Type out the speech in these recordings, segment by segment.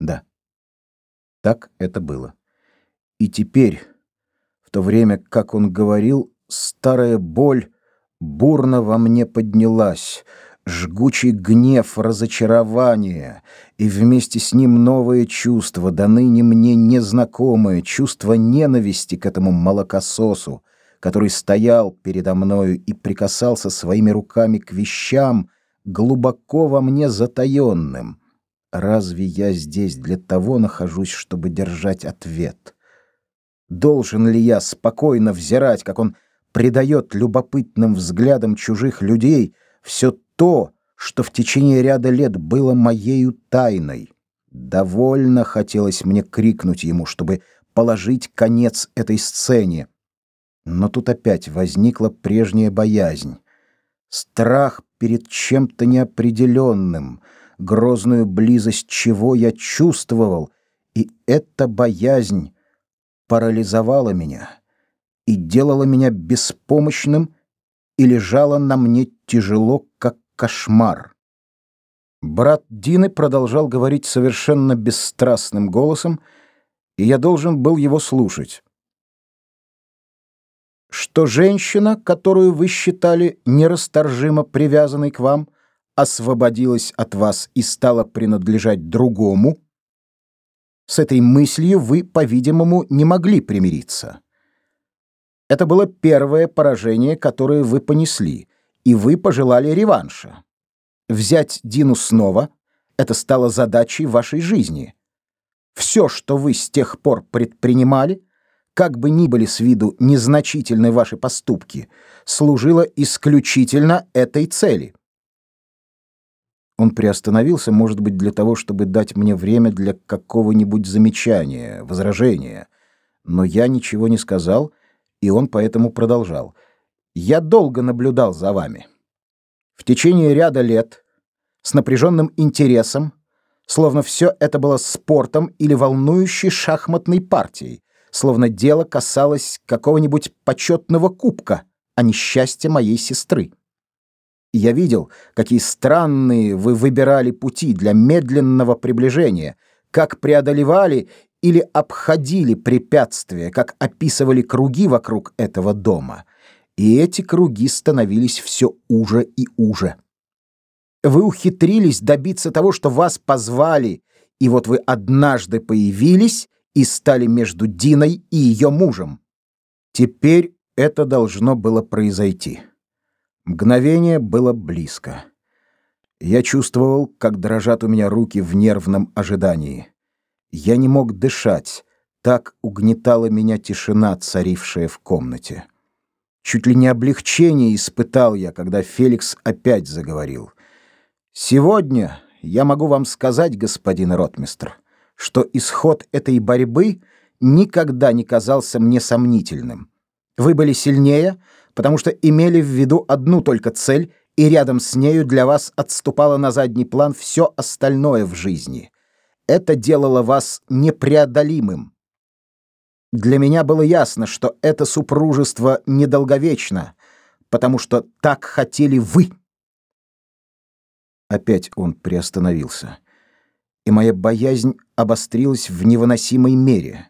Да. Так это было. И теперь, в то время, как он говорил, старая боль бурно во мне поднялась, жгучий гнев, разочарование, и вместе с ним новое чувство, до ныне мне незнакомое, чувство ненависти к этому молокососу, который стоял передо мною и прикасался своими руками к вещам, глубоко во мне затаенным. Разве я здесь для того нахожусь, чтобы держать ответ? Должен ли я спокойно взирать, как он придает любопытным взглядам чужих людей все то, что в течение ряда лет было моею тайной? Довольно хотелось мне крикнуть ему, чтобы положить конец этой сцене. Но тут опять возникла прежняя боязнь. Страх перед чем-то неопределенным, грозную близость чего я чувствовал, и эта боязнь парализовала меня и делала меня беспомощным и лежала на мне тяжело, как кошмар. Брат Дины продолжал говорить совершенно бесстрастным голосом, и я должен был его слушать. Что женщина, которую вы считали нерасторжимо привязанной к вам, освободилась от вас и стала принадлежать другому, с этой мыслью вы, по-видимому, не могли примириться. Это было первое поражение, которое вы понесли, и вы пожелали реванша. Взять Дину снова — это стало задачей вашей жизни. Все, что вы с тех пор предпринимали, как бы ни были с виду незначительны ваши поступки, служило исключительно этой цели. Он приостановился, может быть, для того, чтобы дать мне время для какого-нибудь замечания, возражения. Но я ничего не сказал, и он поэтому продолжал. «Я долго наблюдал за вами. В течение ряда лет, с напряженным интересом, словно все это было спортом или волнующей шахматной партией, словно дело касалось какого-нибудь почетного кубка, а не счастья моей сестры я видел, какие странные вы выбирали пути для медленного приближения, как преодолевали или обходили препятствия, как описывали круги вокруг этого дома. И эти круги становились все уже и уже. Вы ухитрились добиться того, что вас позвали, и вот вы однажды появились и стали между Диной и ее мужем. Теперь это должно было произойти. Мгновение было близко. Я чувствовал, как дрожат у меня руки в нервном ожидании. Я не мог дышать, так угнетала меня тишина, царившая в комнате. Чуть ли не облегчение испытал я, когда Феликс опять заговорил. «Сегодня я могу вам сказать, господин ротмистр, что исход этой борьбы никогда не казался мне сомнительным. Вы были сильнее, потому что имели в виду одну только цель, и рядом с нею для вас отступало на задний план все остальное в жизни. Это делало вас непреодолимым. Для меня было ясно, что это супружество недолговечно, потому что так хотели вы. Опять он приостановился, и моя боязнь обострилась в невыносимой мере.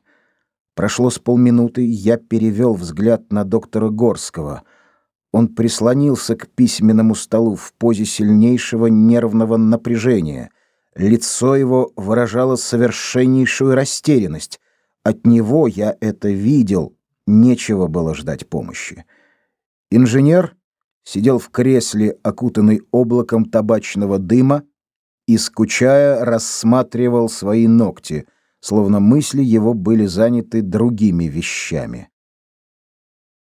Прошло с полминуты, я перевел взгляд на доктора Горского. Он прислонился к письменному столу в позе сильнейшего нервного напряжения. Лицо его выражало совершеннейшую растерянность. От него я это видел, нечего было ждать помощи. Инженер сидел в кресле, окутанный облаком табачного дыма, и, скучая, рассматривал свои ногти — словно мысли его были заняты другими вещами.